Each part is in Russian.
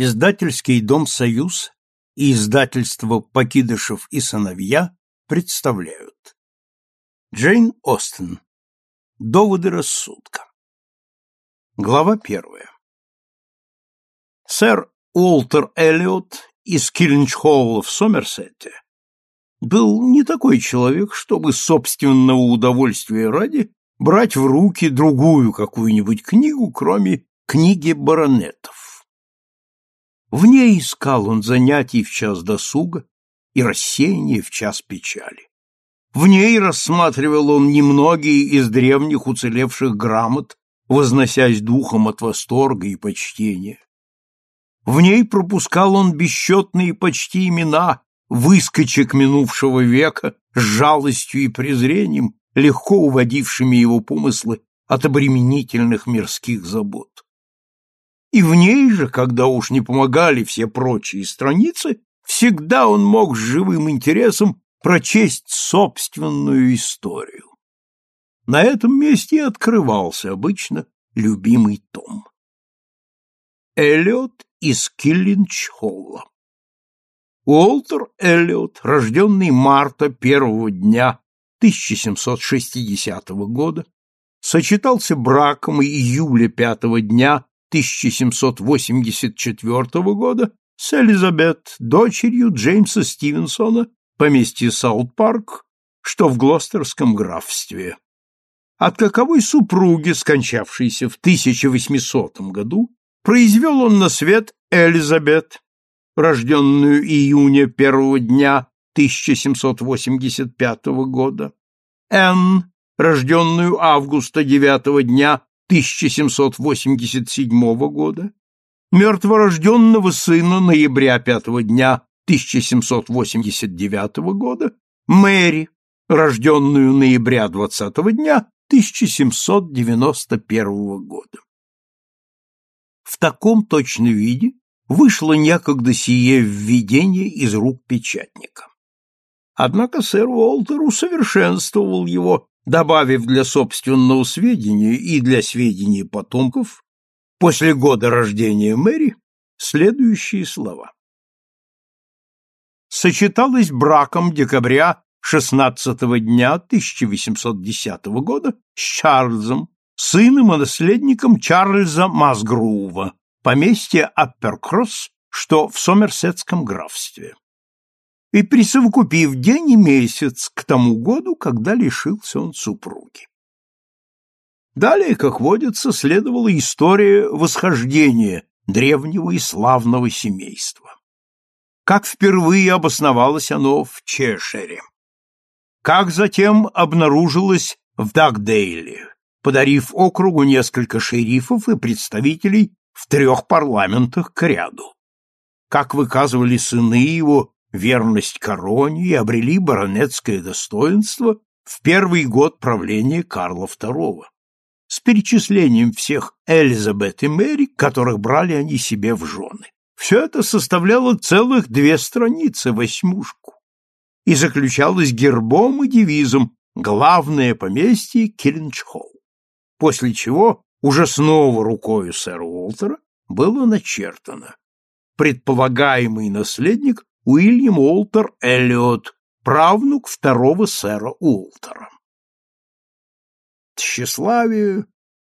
Издательский дом «Союз» и издательство «Покидышев и сыновья» представляют. Джейн Остин. Доводы рассудка. Глава первая. Сэр Уолтер Эллиот из Киллинч-Холла в Сомерсете был не такой человек, чтобы собственного удовольствия ради брать в руки другую какую-нибудь книгу, кроме книги баронетов. В ней искал он занятий в час досуга и рассеяния в час печали. В ней рассматривал он немногие из древних уцелевших грамот, возносясь духом от восторга и почтения. В ней пропускал он бесчетные почти имена выскочек минувшего века с жалостью и презрением, легко уводившими его помыслы от обременительных мирских забот. И в ней же, когда уж не помогали все прочие страницы, всегда он мог с живым интересом прочесть собственную историю. На этом месте и открывался обычно любимый том. Эллиот из Киллинч-Холла Уолтер Эллиот, рожденный марта первого дня 1760 года, сочетался браком июля пятого дня 1784 года с Элизабет, дочерью Джеймса Стивенсона, поместье Саут-Парк, что в Глостерском графстве. От каковой супруги, скончавшейся в 1800 году, произвел он на свет Элизабет, рожденную июня первого дня 1785 года, Энн, рожденную августа девятого дня 1787 года, мертворожденного сына ноября пятого дня 1789 года, Мэри, рожденную ноября 20 дня 1791 года. В таком точно виде вышло некогда сие введение из рук печатника. Однако сэр Уолтер усовершенствовал его добавив для собственного сведения и для сведений потомков после года рождения Мэри следующие слова. Сочеталась браком декабря 16 дня 1810 года с Чарльзом, сыном и наследником Чарльза Масгрува, поместье Апперкросс, что в Сомерсетском графстве и присовокупив день и месяц к тому году, когда лишился он супруги. Далее, как водится, следовала история восхождения древнего и славного семейства. Как впервые обосновалось оно в Чешере. Как затем обнаружилось в Дагдейле, подарив округу несколько шерифов и представителей в трех парламентах к ряду. Как выказывали сыны его верность короне и обрели баронетское достоинство в первый год правления Карла II, с перечислением всех Элизабет и Мэри, которых брали они себе в жены. Все это составляло целых две страницы, восьмушку, и заключалось гербом и девизом «Главное поместье Киллинчхолл», после чего уже снова рукою сэра Уолтера было начертано предполагаемый наследник Уильям Уолтер Эллиот, правнук второго сэра Уолтера. Тщеславие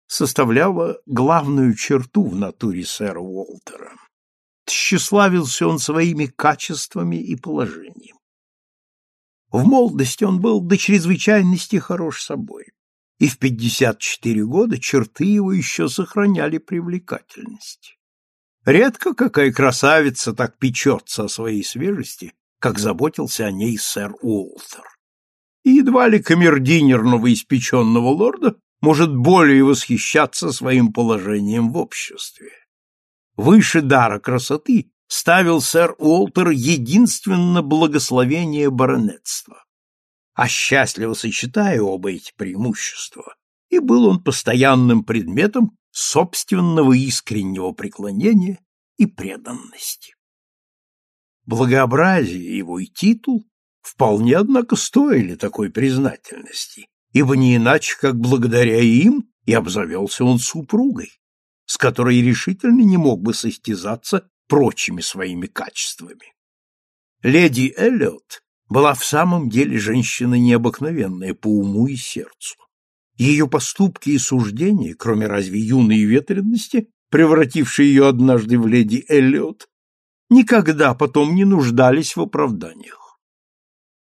составляло главную черту в натуре сэра Уолтера. Тщеславился он своими качествами и положением. В молодости он был до чрезвычайности хорош собой, и в 54 года черты его еще сохраняли привлекательность. Редко какая красавица так печется о своей свежести, как заботился о ней сэр Уолтер. И едва ли камердинер новоиспеченного лорда может более восхищаться своим положением в обществе. Выше дара красоты ставил сэр Уолтер единственно благословение баронетства. А счастливо сочетая оба эти преимущества, и был он постоянным предметом собственного искреннего преклонения и преданности. Благообразие его и титул вполне, однако, стоили такой признательности, ибо не иначе, как благодаря им и обзавелся он супругой, с которой решительно не мог бы состязаться прочими своими качествами. Леди Эллиот была в самом деле женщина необыкновенная по уму и сердцу. Ее поступки и суждения, кроме разве юной ветренности, превратившей ее однажды в леди Эллиот, никогда потом не нуждались в оправданиях.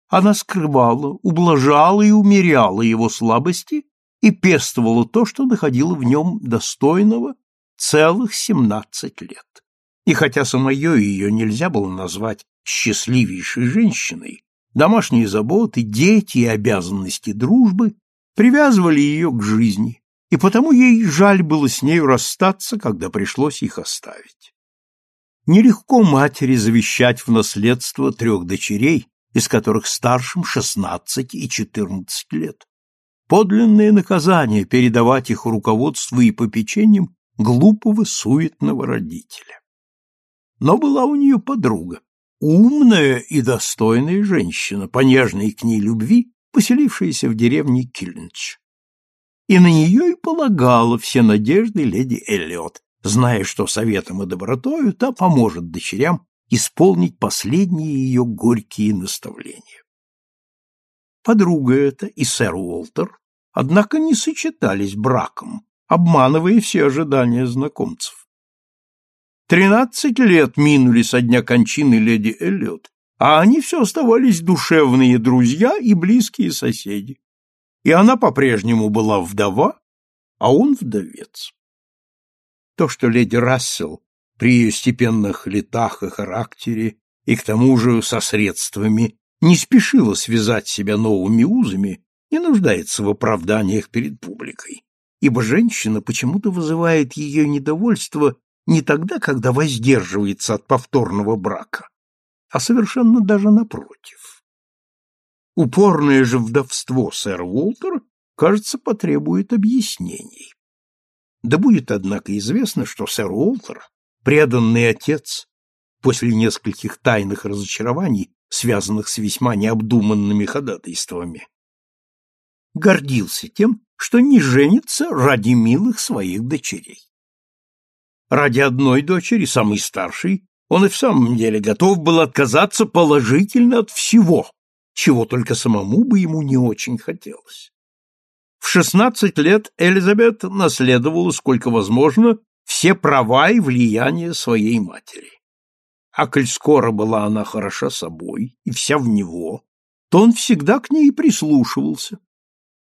Она скрывала, ублажала и умеряла его слабости и пестовала то, что находила в нем достойного целых семнадцать лет. И хотя самое ее нельзя было назвать счастливейшей женщиной, домашние заботы, дети и обязанности дружбы привязывали ее к жизни, и потому ей жаль было с нею расстаться, когда пришлось их оставить. Нелегко матери завещать в наследство трех дочерей, из которых старшим шестнадцать и четырнадцать лет. Подлинное наказание передавать их руководству и попечением глупого суетного родителя. Но была у нее подруга, умная и достойная женщина, по нежной к ней любви, поселившаяся в деревне Кильнч. И на нее и полагала все надежды леди Эллиот, зная, что советом и добротою та поможет дочерям исполнить последние ее горькие наставления. Подруга эта и сэр Уолтер, однако, не сочетались браком, обманывая все ожидания знакомцев. Тринадцать лет минули со дня кончины леди Эллиот, а они все оставались душевные друзья и близкие соседи. И она по-прежнему была вдова, а он вдовец. То, что леди Рассел при ее степенных летах и характере, и к тому же со средствами, не спешила связать себя новыми узами, не нуждается в оправданиях перед публикой, ибо женщина почему-то вызывает ее недовольство не тогда, когда воздерживается от повторного брака, а совершенно даже напротив. Упорное же вдовство сэра Уолтера, кажется, потребует объяснений. Да будет, однако, известно, что сэр Уолтер, преданный отец, после нескольких тайных разочарований, связанных с весьма необдуманными ходатайствами, гордился тем, что не женится ради милых своих дочерей. Ради одной дочери, самой старшей, он и в самом деле готов был отказаться положительно от всего, чего только самому бы ему не очень хотелось. В шестнадцать лет Элизабет наследовала, сколько возможно, все права и влияние своей матери. А коль скоро была она хороша собой и вся в него, то он всегда к ней прислушивался,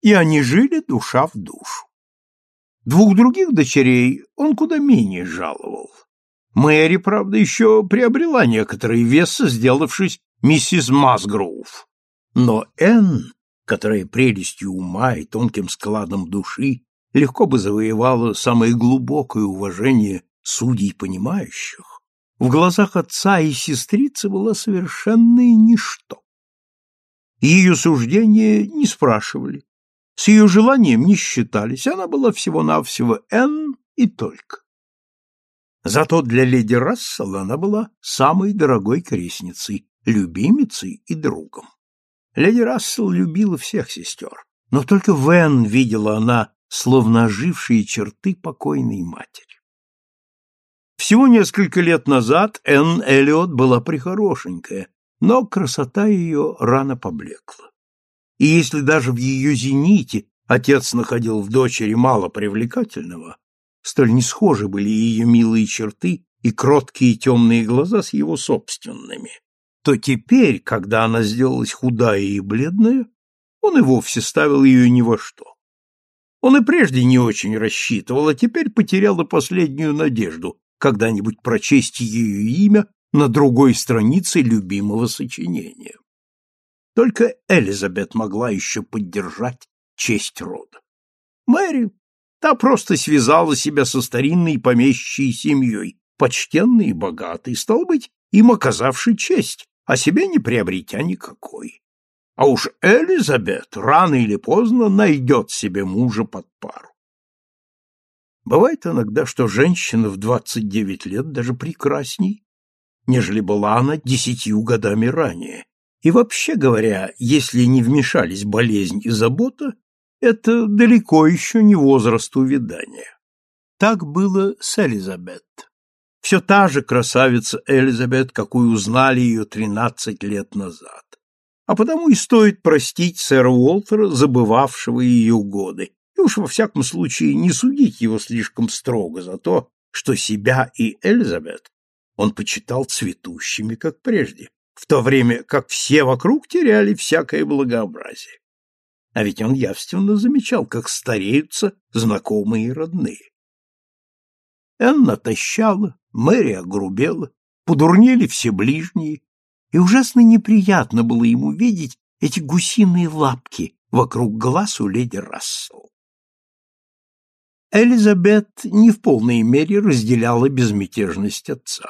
и они жили душа в душу. Двух других дочерей он куда менее жаловал. Мэри, правда, еще приобрела некоторый вес, сделавшись миссис Масгроув. Но Энн которая прелестью ума и тонким складом души легко бы завоевала самое глубокое уважение судей понимающих, в глазах отца и сестрицы была совершенное ничто. Ее суждения не спрашивали, с ее желанием не считались, она была всего-навсего Энн и только. Зато для леди Рассела она была самой дорогой крестницей, любимицей и другом. Леди Рассел любила всех сестер, но только Вен видела она словно ожившие черты покойной матери. Всего несколько лет назад Энн Эллиот была прихорошенькая, но красота ее рано поблекла. И если даже в ее зените отец находил в дочери мало привлекательного, столь не схожи были ее милые черты и кроткие темные глаза с его собственными, то теперь, когда она сделалась худая и бледная, он и вовсе ставил ее ни во что. Он и прежде не очень рассчитывал, а теперь потерял и последнюю надежду когда-нибудь прочесть ее имя на другой странице любимого сочинения. Только Элизабет могла еще поддержать честь рода. Мэри, та просто связала себя со старинной помещей семьей, почтенной и богатой, стал быть, им оказавшей честь, а себе не приобретя никакой. А уж Элизабет рано или поздно найдет себе мужа под пару. Бывает иногда, что женщина в двадцать девять лет даже прекрасней, нежели была она десятью годами ранее. И вообще говоря, если не вмешались болезнь и забота, это далеко еще не возраст увядания. Так было с Элизабет. все та же красавица Элизабет, какую узнали ее тринадцать лет назад. А потому и стоит простить сэра Уолтера, забывавшего ее годы, и уж во всяком случае не судить его слишком строго за то, что себя и Элизабет он почитал цветущими, как прежде, в то время как все вокруг теряли всякое благообразие. А ведь он явственно замечал, как стареются знакомые и родные. Энна тащала, Мэри огрубела, подурнели все ближние, и ужасно неприятно было ему видеть эти гусиные лапки вокруг глаз у леди Рассел. Элизабет не в полной мере разделяла безмятежность отца.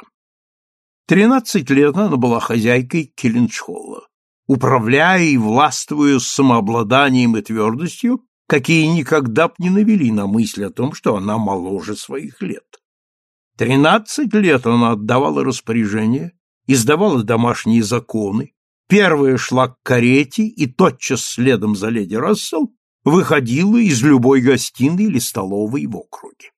Тринадцать лет она была хозяйкой Келленшолла, управляя и властвуя с самообладанием и твердостью, какие никогда б не навели на мысль о том, что она моложе своих лет. Тринадцать лет она отдавала распоряжения, издавала домашние законы, первая шла к карете и тотчас следом за леди Рассел выходила из любой гостиной или столовой в округе.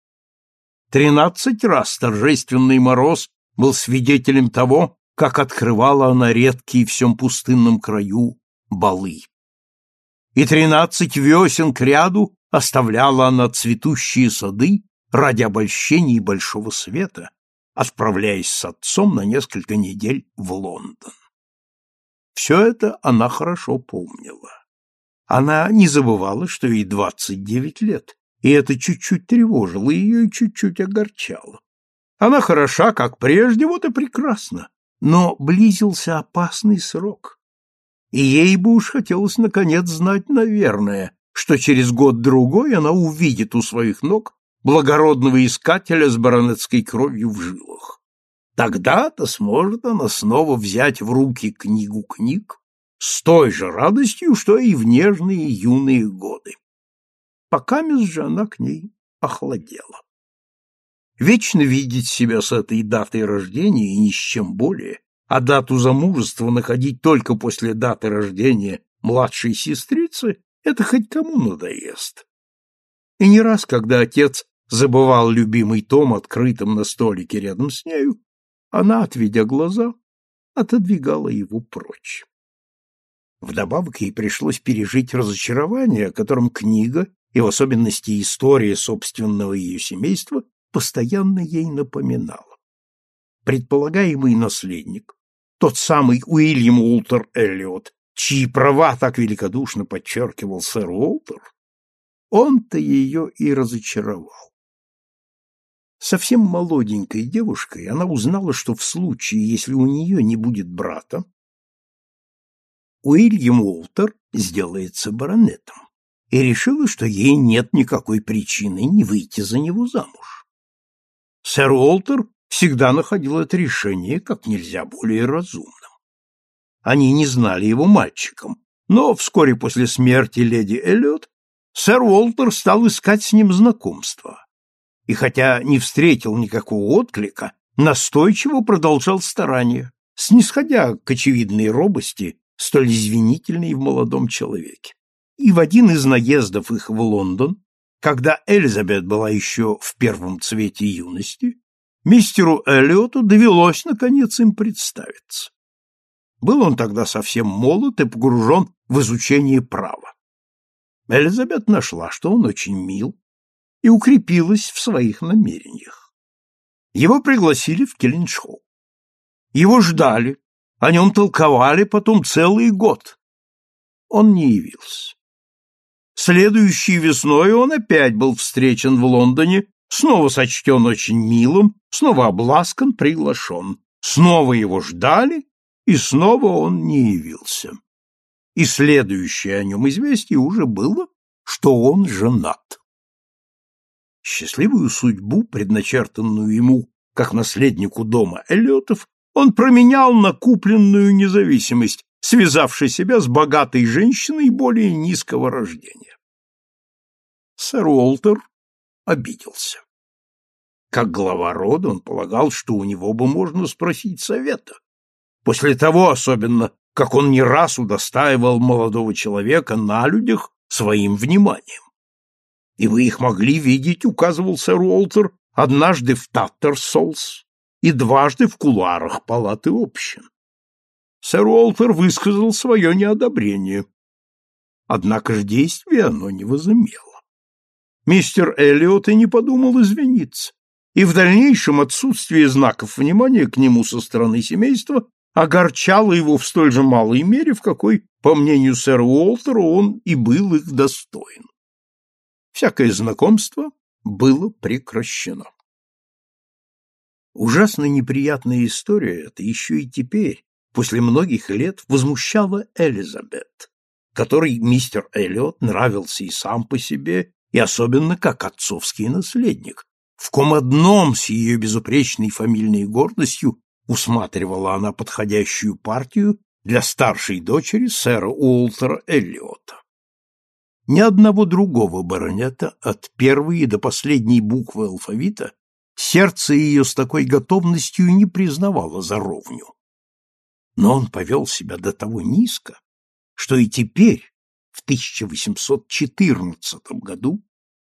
Тринадцать раз торжественный мороз был свидетелем того, как открывала она редкие в всем пустынном краю балы. И тринадцать весен к ряду оставляла она цветущие сады ради обольщения большого света, отправляясь с отцом на несколько недель в Лондон. Все это она хорошо помнила. Она не забывала, что ей двадцать девять лет, и это чуть-чуть тревожило ее и чуть-чуть огорчало. Она хороша, как прежде, вот и прекрасно, но близился опасный срок. И ей бы уж хотелось наконец знать, наверное, что через год-другой она увидит у своих ног благородного искателя с баронетской кровью в жилах. Тогда-то сможет она снова взять в руки книгу книг с той же радостью, что и в нежные юные годы. Пока же она к ней охладела. Вечно видеть себя с этой датой рождения и ни с чем более, а дату замужества находить только после даты рождения младшей сестрицы, это хоть кому надоест. И не раз, когда отец забывал любимый том открытым на столике рядом с нею, она, отведя глаза, отодвигала его прочь. Вдобавок ей пришлось пережить разочарование, о котором книга, и в особенности история собственного ее семейства, постоянно ей напоминала. Предполагаемый наследник, тот самый Уильям Уолтер Эллиот, чьи права так великодушно подчеркивал сэр Уолтер, он-то ее и разочаровал. Совсем молоденькой девушкой она узнала, что в случае, если у нее не будет брата, Уильям Уолтер сделается баронетом, и решила, что ей нет никакой причины не выйти за него замуж. Сэр Уолтер всегда находил это решение как нельзя более разумным. Они не знали его мальчиком, но вскоре после смерти леди Эллиот сэр Уолтер стал искать с ним знакомства и хотя не встретил никакого отклика, настойчиво продолжал старания, снисходя к очевидной робости, столь извинительной в молодом человеке. И в один из наездов их в Лондон, когда Элизабет была еще в первом цвете юности, мистеру Эллиоту довелось, наконец, им представиться. Был он тогда совсем молод и погружен в изучение права. Элизабет нашла, что он очень мил, и укрепилась в своих намерениях. Его пригласили в Келлиншоу. Его ждали, о нем толковали потом целый год. Он не явился. Следующей весной он опять был встречен в Лондоне, снова сочтен очень милым, снова обласкан, приглашен. Снова его ждали, и снова он не явился. И следующее о нем известие уже было, что он женат. Счастливую судьбу, предначертанную ему как наследнику дома Эллиотов, он променял на купленную независимость, связавший себя с богатой женщиной более низкого рождения. Сэр Уолтер обиделся. Как глава рода он полагал, что у него бы можно спросить совета. После того, особенно, как он не раз удостаивал молодого человека на людях своим вниманием и вы их могли видеть, указывал сэр Уолтер, однажды в Таттерсолс, и дважды в кулуарах палаты общин. Сэр Уолтер высказал свое неодобрение. Однако же действия оно не возымело. Мистер Эллиот и не подумал извиниться, и в дальнейшем отсутствие знаков внимания к нему со стороны семейства огорчало его в столь же малой мере, в какой, по мнению сэра Уолтера, он и был их достоин. Всякое знакомство было прекращено. Ужасно неприятная история эта еще и теперь, после многих лет, возмущала Элизабет который мистер Эллиот нравился и сам по себе, и особенно как отцовский наследник, в ком одном с ее безупречной фамильной гордостью усматривала она подходящую партию для старшей дочери сэра Уолтера Эллиота. Ни одного другого баронета от первой до последней буквы алфавита сердце ее с такой готовностью не признавало за ровню. Но он повел себя до того низко, что и теперь, в 1814 году,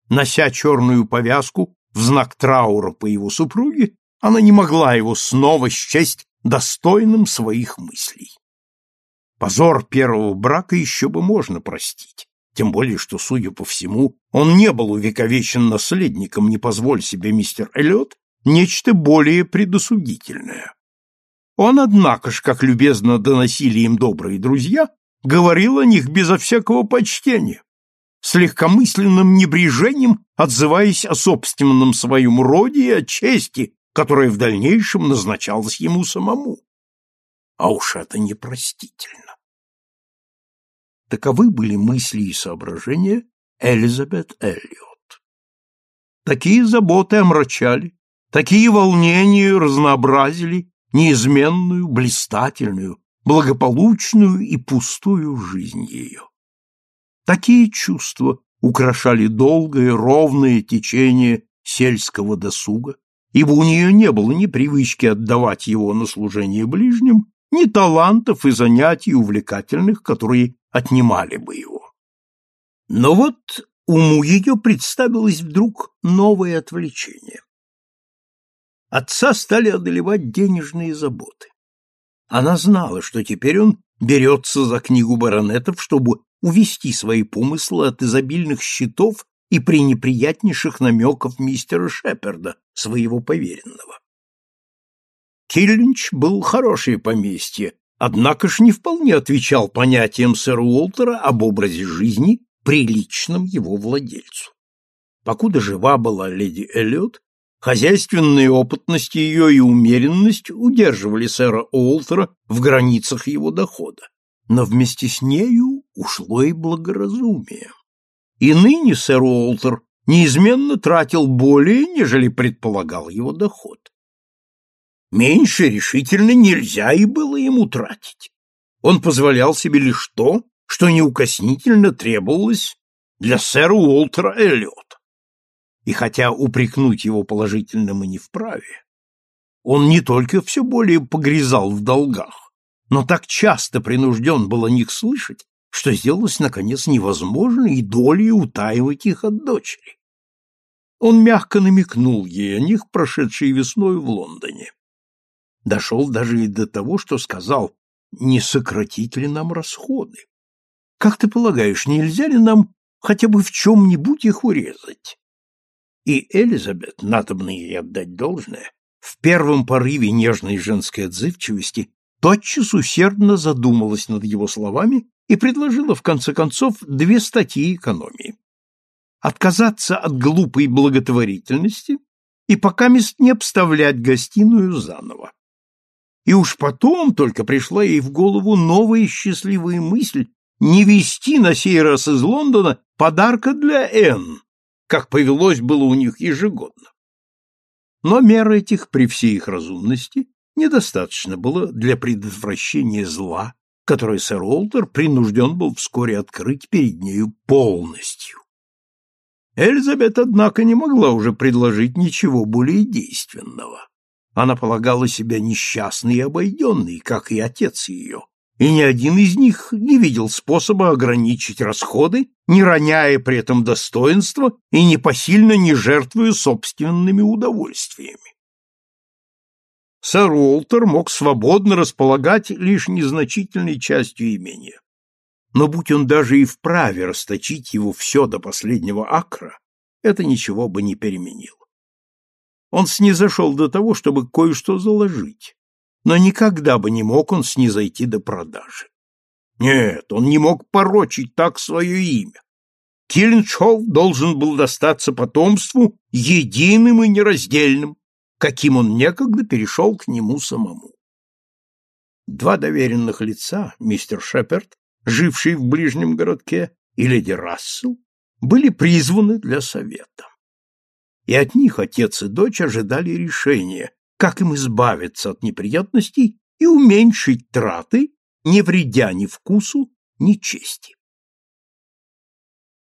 нося черную повязку в знак траура по его супруге, она не могла его снова счесть достойным своих мыслей. Позор первого брака еще бы можно простить, тем более, что, судя по всему, он не был увековечен наследником, не позволь себе мистер Эллиот, нечто более предосудительное. Он, однако ж, как любезно доносили им добрые друзья, говорил о них безо всякого почтения, с легкомысленным небрежением отзываясь о собственном своем роде и о чести, которая в дальнейшем назначалась ему самому. А уж это непростительно. Таковы были мысли и соображения Элизабет Эллиот. Такие заботы омрачали, такие волнения разнообразили неизменную, блистательную, благополучную и пустую жизнь ее. Такие чувства украшали долгое, ровное течение сельского досуга, ибо у нее не было ни привычки отдавать его на служение ближним, ни талантов и занятий увлекательных, которые отнимали бы его. Но вот уму ее представилось вдруг новое отвлечение. Отца стали одолевать денежные заботы. Она знала, что теперь он берется за книгу баронетов, чтобы увести свои помыслы от изобильных счетов и пренеприятнейших намеков мистера Шеперда, своего поверенного. Киллинч был хорошее поместье, однако ж не вполне отвечал понятиям сэра Уолтера об образе жизни, приличном его владельцу. Покуда жива была леди Эллиот, Хозяйственная опытность ее и умеренность удерживали сэра Уолтера в границах его дохода, но вместе с нею ушло и благоразумие. И ныне сэр Уолтер неизменно тратил более, нежели предполагал его доход. Меньше решительно нельзя и было ему тратить. Он позволял себе лишь то, что неукоснительно требовалось для сэра Уолтера Эллиота и хотя упрекнуть его положительно мы не вправе, он не только все более погрязал в долгах, но так часто принужден был о них слышать, что сделалось, наконец, невозможно и долей утаивать их от дочери. Он мягко намекнул ей о них, прошедшей весной в Лондоне. Дошел даже и до того, что сказал, не сократить ли нам расходы? Как ты полагаешь, нельзя ли нам хотя бы в чем-нибудь их урезать? И Элизабет, надобно ей отдать должное, в первом порыве нежной женской отзывчивости тотчас усердно задумалась над его словами и предложила, в конце концов, две статьи экономии. Отказаться от глупой благотворительности и пока мест не обставлять гостиную заново. И уж потом только пришла ей в голову новая счастливая мысль не вести на сей раз из Лондона подарка для Энн, как повелось было у них ежегодно. Но мер этих, при всей их разумности, недостаточно было для предотвращения зла, которое сэр Уолтер принужден был вскоре открыть перед нею полностью. Элизабет, однако, не могла уже предложить ничего более действенного. Она полагала себя несчастной и обойденной, как и отец ее, и ни один из них не видел способа ограничить расходы, не роняя при этом достоинства и непосильно не жертвуя собственными удовольствиями. сэр Уолтер мог свободно располагать лишь незначительной частью имения. Но будь он даже и вправе расточить его все до последнего акра, это ничего бы не переменило. Он снизошел до того, чтобы кое-что заложить, но никогда бы не мог он снизойти до продажи. Нет, он не мог порочить так свое имя. Киллиншоу должен был достаться потомству единым и нераздельным, каким он некогда перешел к нему самому. Два доверенных лица, мистер Шеперд, живший в ближнем городке, и леди Рассел, были призваны для совета. И от них отец и дочь ожидали решения, как им избавиться от неприятностей и уменьшить траты, не вредя ни вкусу, ни чести.